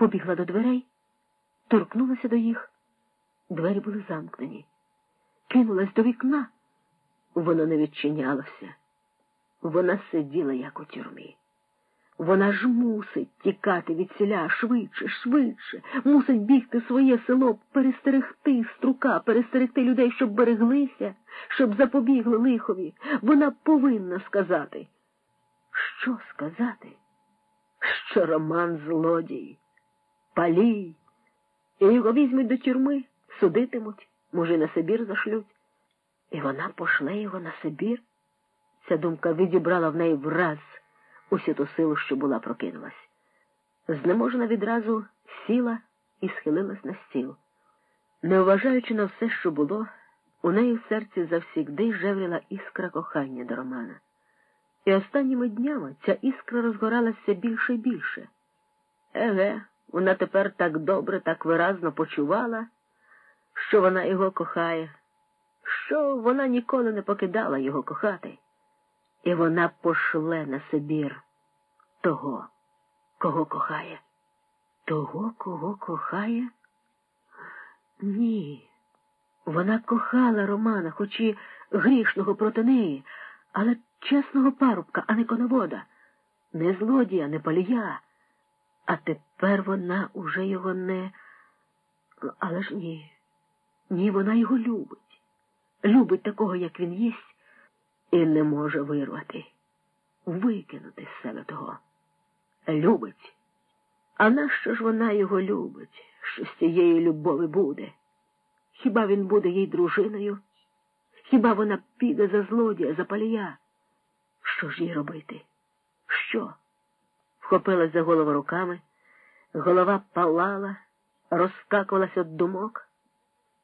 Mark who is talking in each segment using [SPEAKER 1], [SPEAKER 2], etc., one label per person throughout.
[SPEAKER 1] побігла до дверей, торкнулася до їх. Двері були замкнені. Кинулась до вікна. Воно не відчинялося. Вона сиділа, як у тюрмі. Вона ж мусить тікати від селя швидше, швидше, мусить бігти своє село, перестерегти струка, перестерегти людей, щоб береглися, щоб запобігли лихові. Вона повинна сказати. Що сказати? Що Роман злодій, палій, і його візьмуть до тюрми, судитимуть, може, на Сибір зашлють. І вона пошле його на Сибір. Ця думка відібрала в неї враз усю ту силу, що була, прокинулась. Знеможена відразу сіла і схилилась на стіл. Не вважаючи на все, що було, у неї в серці завсігди жевріла іскра кохання до Романа. І останніми днями ця іскра розгоралася більше і більше. Еге, вона тепер так добре, так виразно почувала, що вона його кохає, що вона ніколи не покидала його кохати. І вона пошле на Сибір того, кого кохає. Того, кого кохає? Ні. Вона кохала Романа, хоч і грішного проти неї, але чесного парубка, а не коновода, не злодія, не палія. А тепер вона уже його не. Але ж ні. Ні, вона його любить. Любить такого, як він єсть і не може вирвати, викинути з себе того. Любить. А нащо ж вона його любить, що з цієї любові буде? Хіба він буде їй дружиною? Хіба вона піде за злодія, за палія? Що ж їй робити? Що? Вхопилась за голову руками, голова палала, розскакувалась від думок,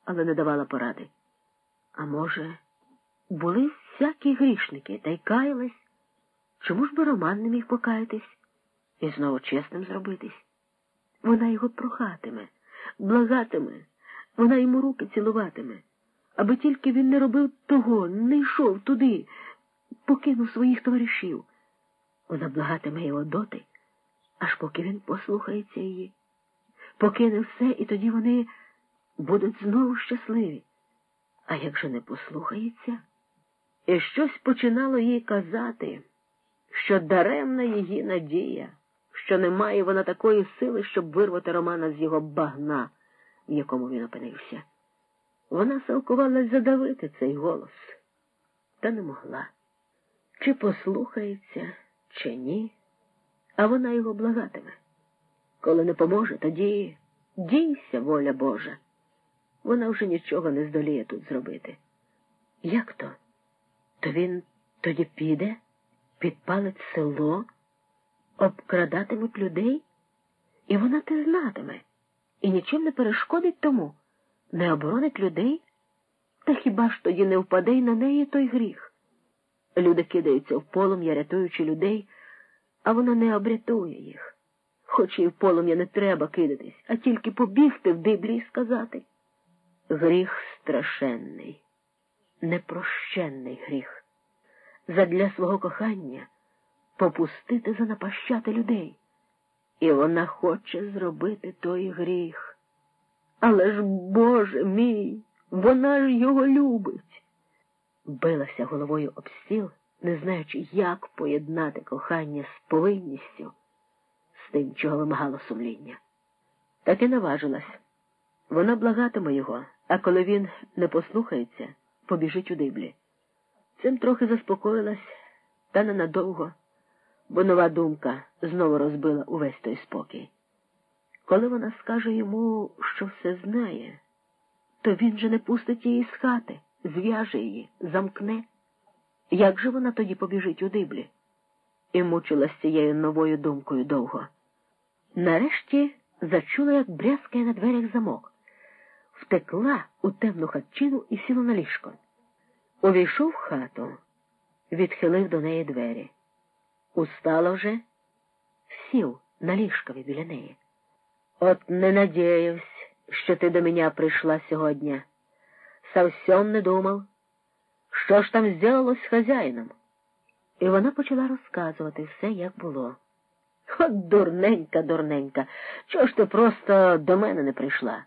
[SPEAKER 1] але не давала поради. А може, були всякі грішники та й каялись. Чому ж би Роман не міг покаятись і знову чесним зробитись? Вона його прохатиме, благатиме, вона йому руки цілуватиме, аби тільки він не робив того, не йшов туди, покинув своїх товаришів. Вона благатиме його доти, аж поки він послухається її, покине все, і тоді вони будуть знову щасливі. А як же не послухається? І щось починало їй казати, що даремна її надія, що немає вона такої сили, щоб вирвати Романа з його багна, в якому він опинився. Вона силкувалась задавити цей голос, та не могла. Чи послухається, чи ні, а вона його благатиме. Коли не поможе, тоді дійся, воля Божа. Вона вже нічого не здоліє тут зробити. Як то? То він тоді піде, підпалить село, обкрадатимуть людей, і вона те знатиме, і нічим не перешкодить тому, не оборонить людей, та хіба ж тоді не впаде й на неї той гріх? Люди кидаються в полум'я, рятуючи людей, а вона не обрятує їх. Хоч і в полум'я не треба кидатись, а тільки побігти в диблі і сказати. Гріх страшенний непрощенний гріх. Задля свого кохання попустити занапащати людей. І вона хоче зробити той гріх. Але ж, Боже мій, вона ж його любить. Билася головою об стіл, не знаючи, як поєднати кохання з повинністю, з тим, чого вимагало сумління. Так і наважилась. Вона благатиме його, а коли він не послухається, побіжить у диблі. Цим трохи заспокоїлась, та ненадовго, бо нова думка знову розбила увесь той спокій. Коли вона скаже йому, що все знає, то він же не пустить її з хати, зв'яже її, замкне. Як же вона тоді побіжить у диблі? І мучилась цією новою думкою довго. Нарешті зачула, як брязкає на дверях замок втекла у темну хатчину і сіла на ліжко. Увійшов в хату, відхилив до неї двері. Устала вже, сів на ліжкові біля неї. От не надіявся, що ти до мене прийшла сьогодні. Совсем не думав, що ж там зробилось з хазяїном. І вона почала розказувати все, як було. От дурненька, дурненька. Чого ж ти просто до мене не прийшла?